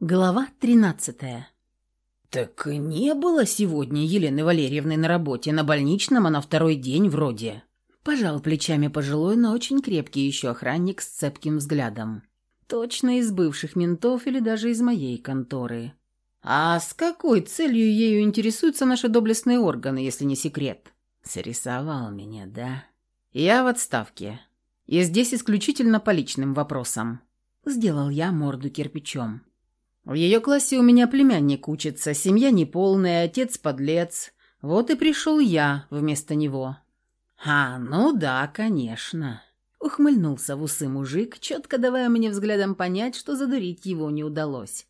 Глава тринадцатая. «Так не было сегодня Елены Валерьевны на работе, на больничном, а на второй день вроде». Пожал плечами пожилой, но очень крепкий еще охранник с цепким взглядом. Точно из бывших ментов или даже из моей конторы. «А с какой целью ею интересуются наши доблестные органы, если не секрет?» «Срисовал меня, да?» «Я в отставке. И здесь исключительно по личным вопросам». Сделал я морду кирпичом. В ее классе у меня племянник учится, семья неполная, отец подлец. Вот и пришел я вместо него». «А, ну да, конечно», — ухмыльнулся в усы мужик, четко давая мне взглядом понять, что задурить его не удалось.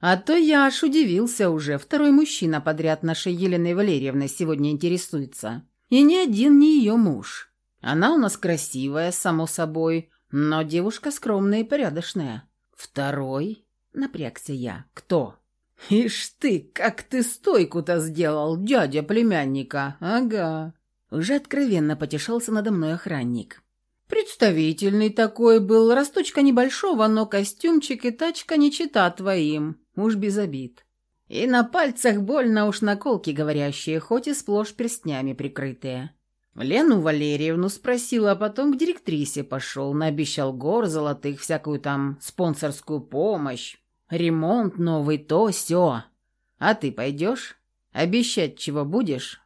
«А то я аж удивился уже, второй мужчина подряд нашей Еленой Валерьевной сегодня интересуется. И ни один не ее муж. Она у нас красивая, само собой, но девушка скромная и порядочная. Второй Напрягся я. «Кто?» «Ишь ты, как ты стойку-то сделал, дядя племянника!» «Ага». Уже откровенно потешался надо мной охранник. «Представительный такой был, росточка небольшого, но костюмчик и тачка не чита твоим, уж без обид. И на пальцах больно уж наколки говорящие, хоть и сплошь перстнями прикрытые». Лену Валерьевну спросил, а потом к директрисе пошел, наобещал гор золотых, всякую там спонсорскую помощь. Ремонт новый, то все. А ты пойдешь? Обещать чего будешь?»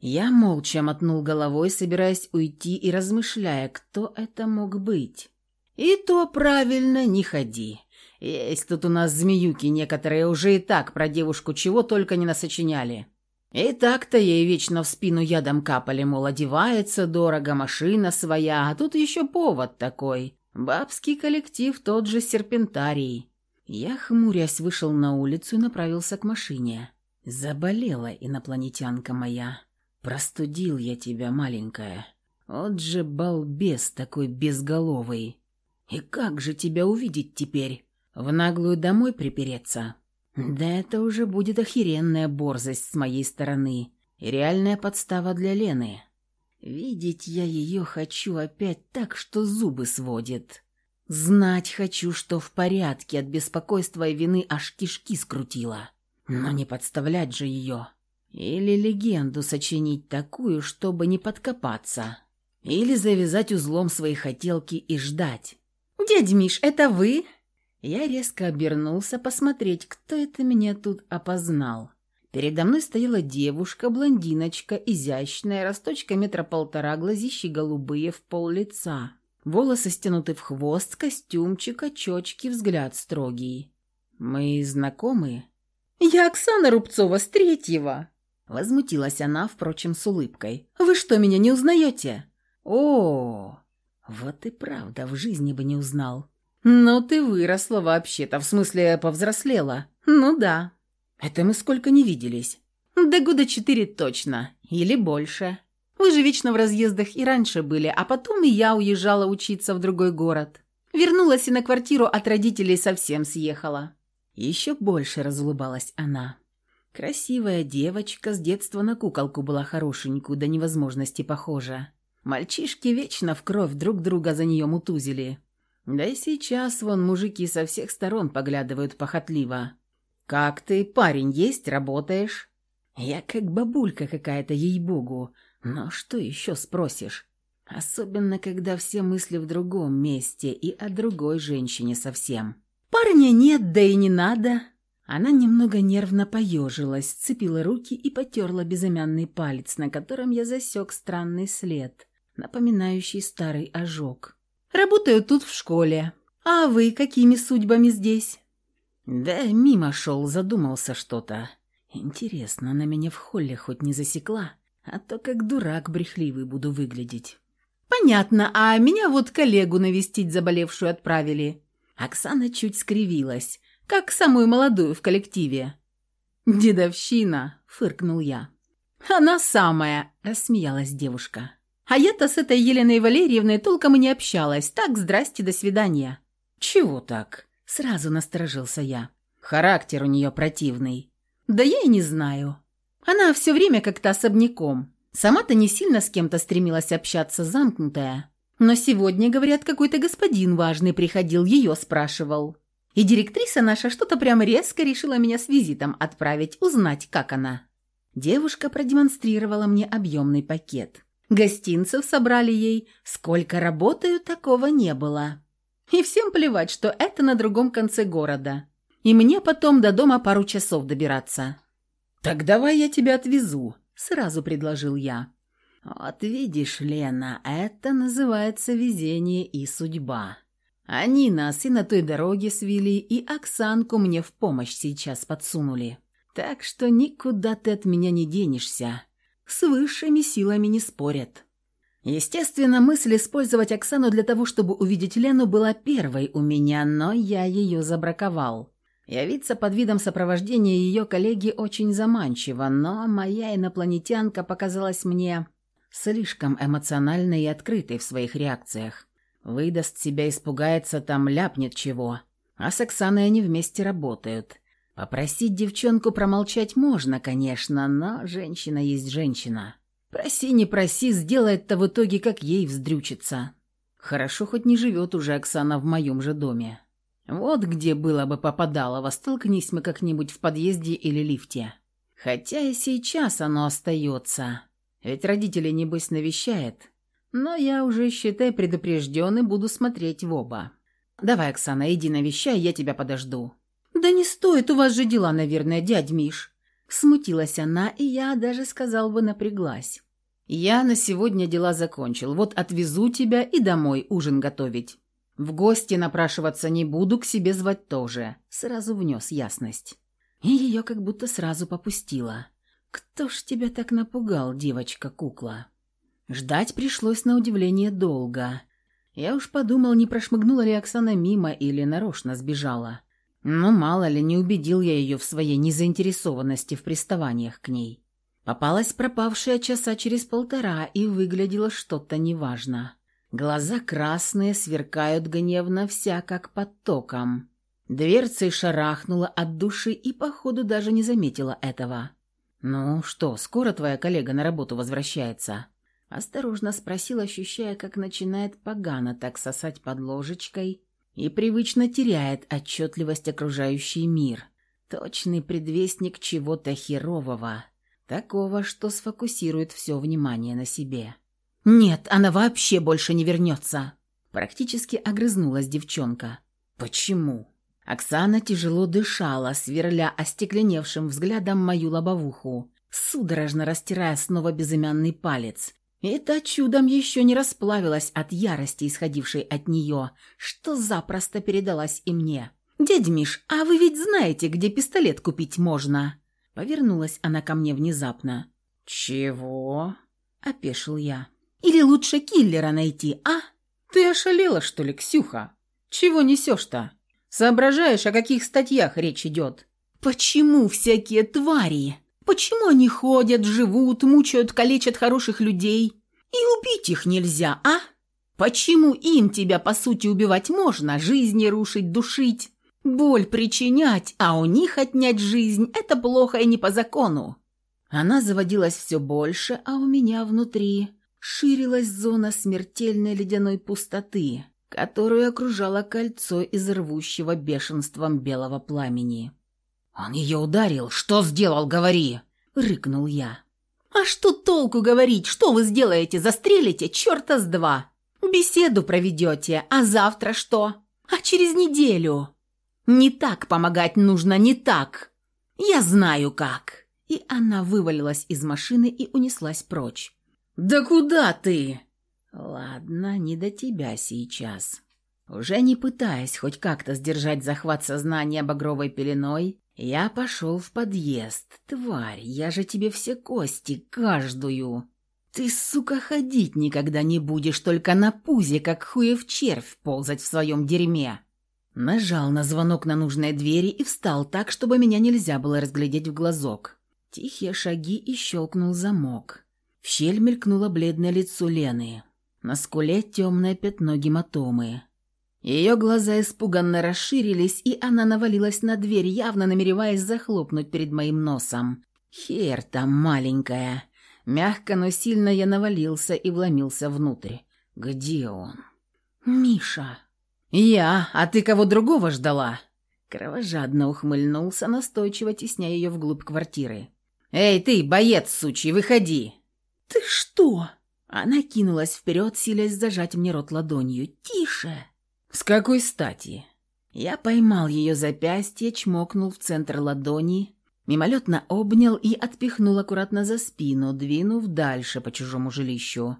Я молча мотнул головой, собираясь уйти и размышляя, кто это мог быть. «И то правильно, не ходи. Есть тут у нас змеюки некоторые уже и так про девушку чего только не насочиняли. И так-то ей вечно в спину ядом капали, мол, одевается дорого, машина своя, а тут еще повод такой. Бабский коллектив тот же серпентарий. Я, хмурясь, вышел на улицу и направился к машине. Заболела инопланетянка моя. Простудил я тебя, маленькая. Вот же балбес такой безголовый. И как же тебя увидеть теперь? В наглую домой припереться? Да это уже будет охеренная борзость с моей стороны. И реальная подстава для Лены. Видеть я ее хочу опять так, что зубы сводит. Знать хочу, что в порядке, от беспокойства и вины аж кишки скрутила. Но не подставлять же ее. Или легенду сочинить такую, чтобы не подкопаться. Или завязать узлом свои хотелки и ждать. «Дядь Миш, это вы?» Я резко обернулся посмотреть, кто это меня тут опознал. Передо мной стояла девушка, блондиночка, изящная, росточка метра полтора, глазищи голубые в пол лица. Волосы стянуты в хвост, костюмчик, очечки, взгляд строгий. «Мы знакомы?» «Я Оксана Рубцова с третьего!» Возмутилась она, впрочем, с улыбкой. «Вы что, меня не узнаете?» «О, вот и правда, в жизни бы не узнал». «Ну ты выросла вообще-то, в смысле повзрослела?» «Ну да». «Это мы сколько не виделись?» «Да года четыре точно. Или больше». Вы же вечно в разъездах и раньше были, а потом и я уезжала учиться в другой город. Вернулась и на квартиру от родителей совсем съехала». Еще больше разулыбалась она. Красивая девочка, с детства на куколку была хорошенькую, до невозможности похожа. Мальчишки вечно в кровь друг друга за нее мутузили. Да и сейчас вон мужики со всех сторон поглядывают похотливо. «Как ты, парень, есть, работаешь?» Я как бабулька какая-то, ей-богу. Но что еще спросишь? Особенно, когда все мысли в другом месте и о другой женщине совсем. «Парня нет, да и не надо!» Она немного нервно поежилась, сцепила руки и потерла безымянный палец, на котором я засек странный след, напоминающий старый ожог. «Работаю тут в школе. А вы какими судьбами здесь?» «Да мимо шел, задумался что-то. Интересно, она меня в холле хоть не засекла?» А то как дурак брехливый буду выглядеть. «Понятно, а меня вот коллегу навестить заболевшую отправили». Оксана чуть скривилась, как самую молодую в коллективе. «Дедовщина», — фыркнул я. «Она самая», — рассмеялась девушка. «А я-то с этой Еленой Валерьевной толком и не общалась. Так, здрасте, до свидания». «Чего так?» — сразу насторожился я. «Характер у нее противный». «Да я и не знаю. Она все время как-то особняком. Сама-то не сильно с кем-то стремилась общаться, замкнутая. Но сегодня, говорят, какой-то господин важный приходил, ее спрашивал. И директриса наша что-то прям резко решила меня с визитом отправить, узнать, как она. Девушка продемонстрировала мне объемный пакет. Гостинцев собрали ей. Сколько работаю, такого не было. И всем плевать, что это на другом конце города. И мне потом до дома пару часов добираться. «Так давай я тебя отвезу», — сразу предложил я. «Вот видишь, Лена, это называется везение и судьба. Они нас и на той дороге свели, и Оксанку мне в помощь сейчас подсунули. Так что никуда ты от меня не денешься. С высшими силами не спорят». Естественно, мысль использовать Оксану для того, чтобы увидеть Лену, была первой у меня, но я ее забраковал. Явиться под видом сопровождения ее коллеги очень заманчиво, но моя инопланетянка показалась мне слишком эмоциональной и открытой в своих реакциях. Выдаст себя, испугается, там ляпнет чего. А с Оксаной они вместе работают. Попросить девчонку промолчать можно, конечно, но женщина есть женщина. Проси, не проси, сделает-то в итоге, как ей вздрючится. Хорошо, хоть не живет уже Оксана в моем же доме. Вот где было бы попадалово, столкнись мы как-нибудь в подъезде или лифте. Хотя и сейчас оно остается. Ведь родители, небось, навещает. Но я уже, считай, предупрежден и буду смотреть в оба. Давай, Оксана, иди навещай, я тебя подожду. Да не стоит, у вас же дела, наверное, дядь Миш. Смутилась она, и я даже, сказал бы, напряглась. Я на сегодня дела закончил. Вот отвезу тебя и домой ужин готовить. В гости напрашиваться не буду, к себе звать тоже. Сразу внес ясность. И ее как будто сразу попустила. «Кто ж тебя так напугал, девочка-кукла?» Ждать пришлось на удивление долго. Я уж подумал, не прошмыгнула ли Оксана мимо или нарочно сбежала. Но мало ли, не убедил я ее в своей незаинтересованности в приставаниях к ней. Попалась пропавшая часа через полтора, и выглядело что-то неважно. Глаза красные, сверкают гневно, вся как под током. Дверцей шарахнула от души и, походу, даже не заметила этого. «Ну что, скоро твоя коллега на работу возвращается?» Осторожно спросил, ощущая, как начинает погано так сосать под ложечкой и привычно теряет отчетливость окружающий мир. Точный предвестник чего-то херового, такого, что сфокусирует все внимание на себе. «Нет, она вообще больше не вернется!» Практически огрызнулась девчонка. «Почему?» Оксана тяжело дышала, сверля остекленевшим взглядом мою лобовуху, судорожно растирая снова безымянный палец. И та чудом еще не расплавилась от ярости, исходившей от нее, что запросто передалась и мне. «Дядь Миш, а вы ведь знаете, где пистолет купить можно?» Повернулась она ко мне внезапно. «Чего?» – опешил я. «Или лучше киллера найти, а?» «Ты ошалела, что ли, Ксюха? Чего несешь-то?» Соображаешь, о каких статьях речь идет? Почему всякие твари? Почему они ходят, живут, мучают, калечат хороших людей? И убить их нельзя, а? Почему им тебя, по сути, убивать можно, жизни рушить, душить, боль причинять, а у них отнять жизнь – это плохо и не по закону? Она заводилась все больше, а у меня внутри ширилась зона смертельной ледяной пустоты – которую окружало кольцо из рвущего бешенством белого пламени. «Он ее ударил! Что сделал, говори!» — рыкнул я. «А что толку говорить? Что вы сделаете? Застрелите? Черта с два! Беседу проведете, а завтра что? А через неделю? Не так помогать нужно, не так! Я знаю как!» И она вывалилась из машины и унеслась прочь. «Да куда ты?» Ладно, не до тебя сейчас. Уже не пытаясь хоть как-то сдержать захват сознания багровой пеленой, я пошел в подъезд. Тварь, я же тебе все кости, каждую. Ты, сука, ходить никогда не будешь, только на пузе, как хуев червь, ползать в своем дерьме. Нажал на звонок на нужной двери и встал так, чтобы меня нельзя было разглядеть в глазок. Тихие шаги и щелкнул замок. В щель мелькнуло бледное лицо Лены. На скуле темное пятно гематомы. Ее глаза испуганно расширились, и она навалилась на дверь, явно намереваясь захлопнуть перед моим носом. «Хер там маленькая!» Мягко, но сильно я навалился и вломился внутрь. «Где он?» «Миша!» «Я, а ты кого другого ждала?» Кровожадно ухмыльнулся, настойчиво тесняя ее вглубь квартиры. «Эй ты, боец сучий, выходи!» «Ты что?» Она кинулась вперед, силясь зажать мне рот ладонью. «Тише!» «С какой стати?» Я поймал ее запястье, чмокнул в центр ладони, мимолетно обнял и отпихнул аккуратно за спину, двинув дальше по чужому жилищу.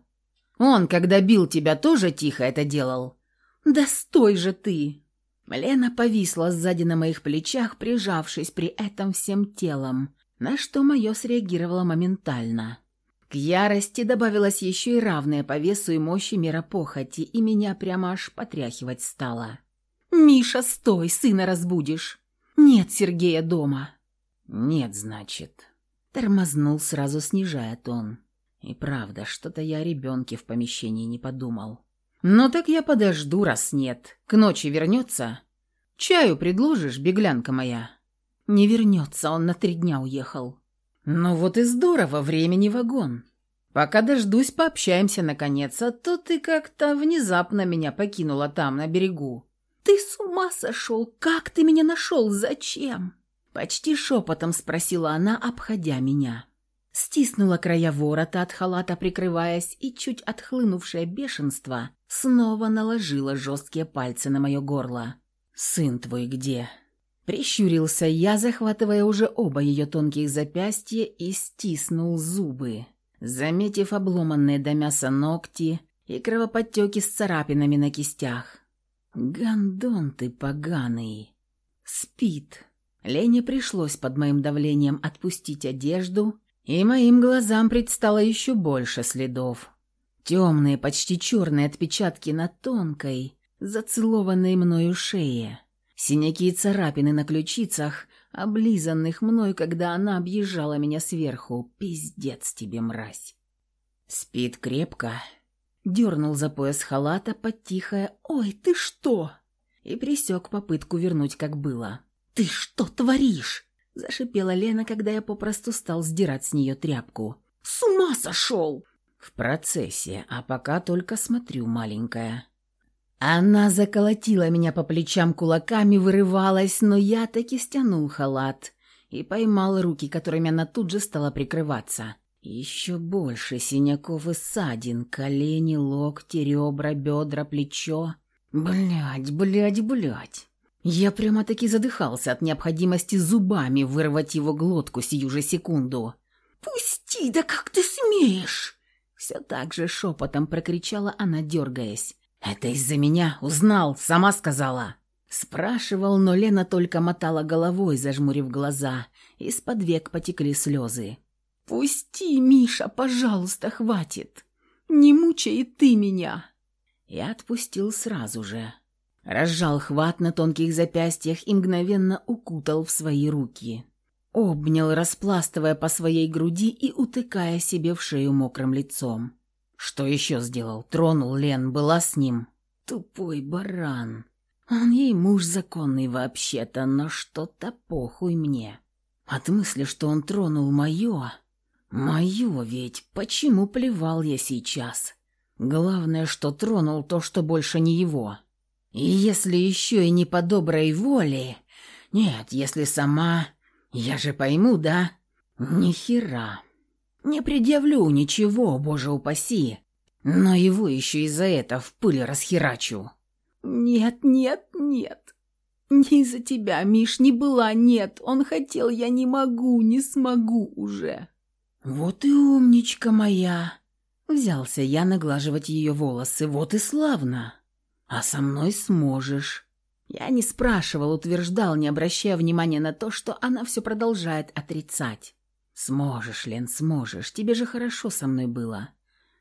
«Он, когда бил тебя, тоже тихо это делал?» «Да стой же ты!» Лена повисла сзади на моих плечах, прижавшись при этом всем телом, на что мое среагировало моментально. К ярости добавилась еще и равная по весу и мощи мера похоти, и меня прямо аж потряхивать стало. «Миша, стой, сына разбудишь!» «Нет Сергея дома!» «Нет, значит...» Тормознул, сразу снижая тон. И правда, что-то я о ребенке в помещении не подумал. «Ну так я подожду, раз нет. К ночи вернется? Чаю предложишь, беглянка моя?» «Не вернется, он на три дня уехал». «Ну вот и здорово, времени вагон. Пока дождусь, пообщаемся наконец, а то ты как-то внезапно меня покинула там, на берегу». «Ты с ума сошел? Как ты меня нашел? Зачем?» Почти шепотом спросила она, обходя меня. Стиснула края ворота от халата, прикрываясь, и чуть отхлынувшее бешенство снова наложила жесткие пальцы на мое горло. «Сын твой где?» Прищурился я, захватывая уже оба ее тонких запястья и стиснул зубы, заметив обломанные до мяса ногти и кровоподтеки с царапинами на кистях. «Гондон ты поганый!» «Спит!» Лене пришлось под моим давлением отпустить одежду, и моим глазам предстало еще больше следов. Темные, почти черные отпечатки на тонкой, зацелованной мною шее. Синяки и царапины на ключицах, облизанных мной, когда она объезжала меня сверху. Пиздец тебе, мразь. Спит крепко. Дернул за пояс халата под тихое «Ой, ты что?» и присек попытку вернуть, как было. «Ты что творишь?» – зашипела Лена, когда я попросту стал сдирать с нее тряпку. «С ума сошел!» «В процессе, а пока только смотрю, маленькая». Она заколотила меня по плечам кулаками, вырывалась, но я таки стянул халат и поймал руки, которыми она тут же стала прикрываться. Еще больше синяков и ссадин, колени, локти, ребра, бедра, плечо. Блядь, блядь, блядь. Я прямо-таки задыхался от необходимости зубами вырвать его глотку сию же секунду. «Пусти, да как ты смеешь?» Все так же шепотом прокричала она, дергаясь. «Это из-за меня? Узнал? Сама сказала?» Спрашивал, но Лена только мотала головой, зажмурив глаза. Из-под век потекли слезы. «Пусти, Миша, пожалуйста, хватит! Не мучай и ты меня!» Я отпустил сразу же. Разжал хват на тонких запястьях и мгновенно укутал в свои руки. Обнял, распластывая по своей груди и утыкая себе в шею мокрым лицом. Что еще сделал? Тронул Лен, была с ним. Тупой баран. Он ей муж законный вообще-то, но что-то похуй мне. От мысли, что он тронул мое... Мое ведь, почему плевал я сейчас? Главное, что тронул то, что больше не его. И если еще и не по доброй воле... Нет, если сама... Я же пойму, да? Ни хера. Не предъявлю ничего, боже упаси, но его еще и за это в пыль расхерачу. Нет, нет, нет. Не из-за тебя, Миш, не была, нет. Он хотел, я не могу, не смогу уже. Вот и умничка моя. Взялся я наглаживать ее волосы, вот и славно. А со мной сможешь. Я не спрашивал, утверждал, не обращая внимания на то, что она все продолжает отрицать. «Сможешь, Лен, сможешь. Тебе же хорошо со мной было.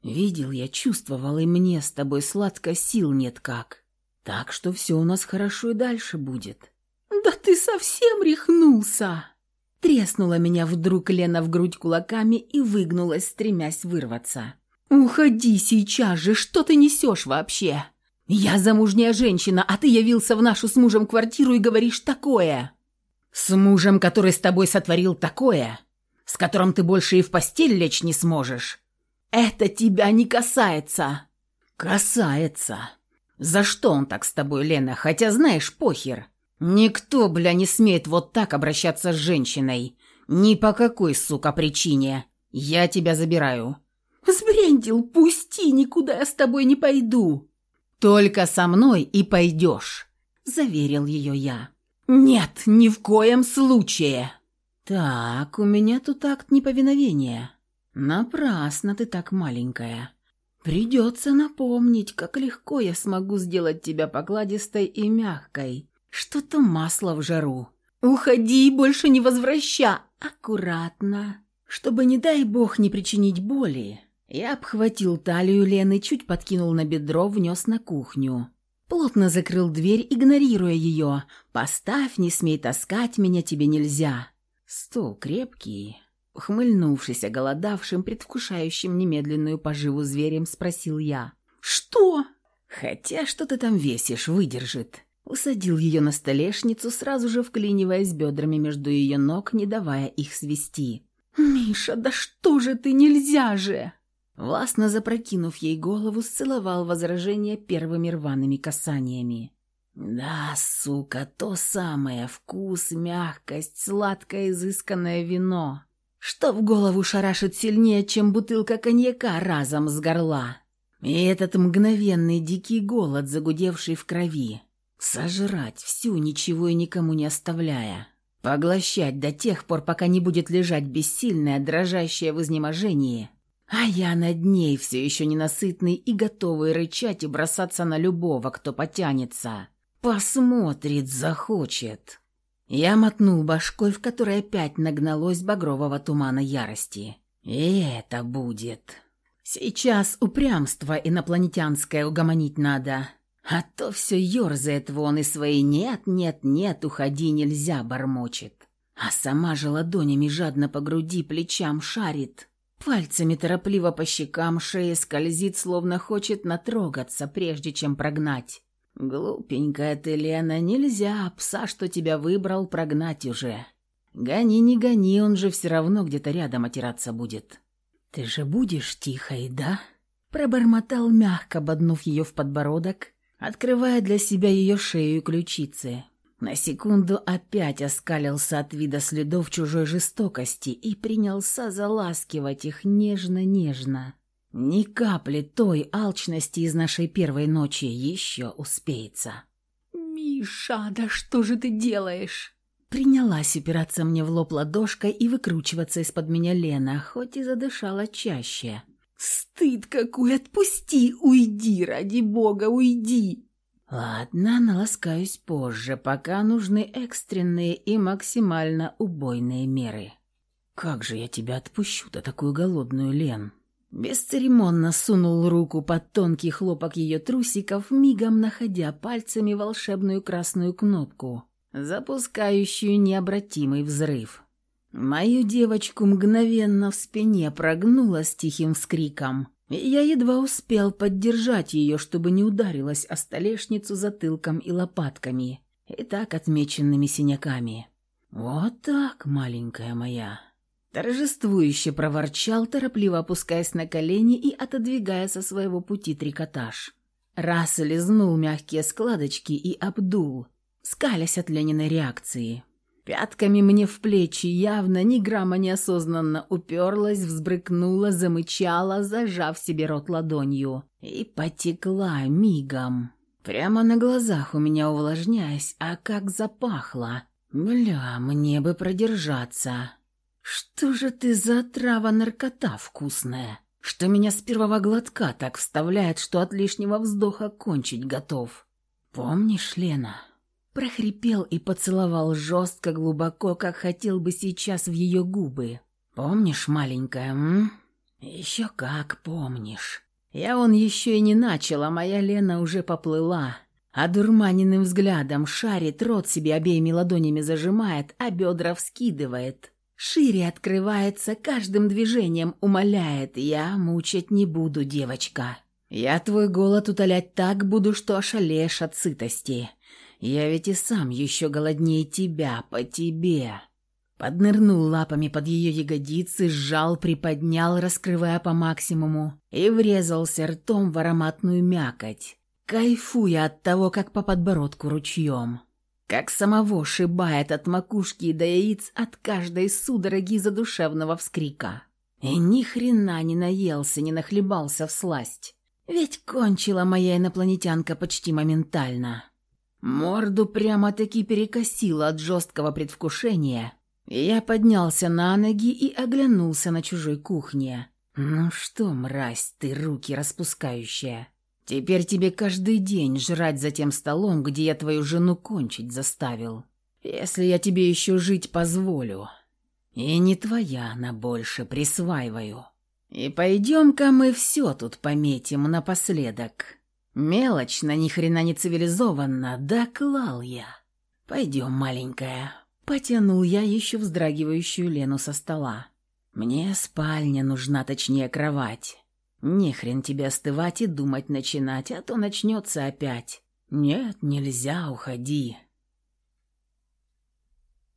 Видел я, чувствовал, и мне с тобой сладко сил нет как. Так что все у нас хорошо и дальше будет». «Да ты совсем рехнулся!» Треснула меня вдруг Лена в грудь кулаками и выгнулась, стремясь вырваться. «Уходи сейчас же! Что ты несешь вообще? Я замужняя женщина, а ты явился в нашу с мужем квартиру и говоришь такое!» «С мужем, который с тобой сотворил такое?» С которым ты больше и в постель лечь не сможешь. Это тебя не касается. Касается. За что он так с тобой, Лена? Хотя знаешь, похер. Никто, бля, не смеет вот так обращаться с женщиной. Ни по какой, сука, причине. Я тебя забираю. Сбрендил, пусти, никуда я с тобой не пойду. Только со мной и пойдешь, заверил ее я. Нет, ни в коем случае. Так, у меня тут акт неповиновения. Напрасно ты так маленькая. Придется напомнить, как легко я смогу сделать тебя покладистой и мягкой. Что-то масло в жару. Уходи и больше не возвраща. Аккуратно, чтобы, не дай бог, не причинить боли. Я обхватил талию Лены, чуть подкинул на бедро, внес на кухню. Плотно закрыл дверь, игнорируя ее. «Поставь, не смей таскать, меня тебе нельзя». Стол крепкий. Ухмыльнувшись оголодавшим, предвкушающим немедленную поживу зверем, спросил я. «Что?» «Хотя что ты там весишь, выдержит». Усадил ее на столешницу, сразу же вклиниваясь бедрами между ее ног, не давая их свести. «Миша, да что же ты, нельзя же!» Властно запрокинув ей голову, сцеловал возражение первыми рваными касаниями. «Да, сука, то самое, вкус, мягкость, сладкое изысканное вино, что в голову шарашит сильнее, чем бутылка коньяка разом с горла. И этот мгновенный дикий голод, загудевший в крови. Сожрать всю, ничего и никому не оставляя. Поглощать до тех пор, пока не будет лежать бессильная, дрожащая в изнеможении – а я над ней все еще ненасытный и готовый рычать и бросаться на любого, кто потянется. Посмотрит, захочет. Я мотнул башкой, в которой опять нагналось багрового тумана ярости. И это будет. Сейчас упрямство инопланетянское угомонить надо. А то все ерзает вон и свои «нет, нет, нет, уходи, нельзя» бормочет. А сама же ладонями жадно по груди, плечам шарит. Пальцами торопливо по щекам, шеи скользит, словно хочет натрогаться, прежде чем прогнать. «Глупенькая ты, Лена, нельзя пса, что тебя выбрал, прогнать уже. Гони, не гони, он же все равно где-то рядом отираться будет». «Ты же будешь тихой, да?» Пробормотал мягко, ободнув ее в подбородок, открывая для себя ее шею и ключицы. На секунду опять оскалился от вида следов чужой жестокости и принялся заласкивать их нежно-нежно. Ни капли той алчности из нашей первой ночи еще успеется. «Миша, да что же ты делаешь?» Принялась упираться мне в лоб ладошкой и выкручиваться из-под меня Лена, хоть и задышала чаще. «Стыд какой! Отпусти! Уйди, ради бога, уйди!» «Ладно, наласкаюсь позже, пока нужны экстренные и максимально убойные меры». «Как же я тебя отпущу-то, такую голодную, Лен?» Бесцеремонно сунул руку под тонкий хлопок ее трусиков, мигом находя пальцами волшебную красную кнопку, запускающую необратимый взрыв. Мою девочку мгновенно в спине прогнула с тихим вскриком, я едва успел поддержать ее, чтобы не ударилась о столешницу затылком и лопатками, и так отмеченными синяками. «Вот так, маленькая моя!» Торжествующе проворчал, торопливо опускаясь на колени и отодвигая со своего пути трикотаж. Раз лизнул мягкие складочки и обдул, скалясь от Лениной реакции. Пятками мне в плечи явно ни грамма неосознанно уперлась, взбрыкнула, замычала, зажав себе рот ладонью. И потекла мигом. Прямо на глазах у меня увлажняясь, а как запахло. Бля, мне бы продержаться. Что же ты за трава наркота вкусная, что меня с первого глотка так вставляет, что от лишнего вздоха кончить готов. Помнишь, Лена? Прохрипел и поцеловал жестко, глубоко, как хотел бы сейчас в ее губы. «Помнишь, маленькая, м? Еще как помнишь. Я он еще и не начал, а моя Лена уже поплыла. А дурманенным взглядом шарит, рот себе обеими ладонями зажимает, а бедра вскидывает. Шире открывается, каждым движением умоляет. Я мучать не буду, девочка. Я твой голод утолять так буду, что ошалеешь от сытости. Я ведь и сам еще голоднее тебя, по тебе». Поднырнул лапами под ее ягодицы, сжал, приподнял, раскрывая по максимуму, и врезался ртом в ароматную мякоть, кайфуя от того, как по подбородку ручьем. Как самого шибает от макушки до яиц от каждой судороги задушевного вскрика. И ни хрена не наелся, не нахлебался в сласть. Ведь кончила моя инопланетянка почти моментально. Морду прямо-таки перекосило от жесткого предвкушения. Я поднялся на ноги и оглянулся на чужой кухне. «Ну что, мразь ты, руки распускающая, теперь тебе каждый день жрать за тем столом, где я твою жену кончить заставил. Если я тебе еще жить позволю. И не твоя она больше, присваиваю. И пойдем-ка мы все тут пометим напоследок». Мелочно, ни хрена не цивилизованно, да клал я. Пойдем, маленькая. Потянул я еще вздрагивающую Лену со стола. Мне спальня нужна, точнее кровать. Не хрен тебе остывать и думать начинать, а то начнется опять. Нет, нельзя, уходи.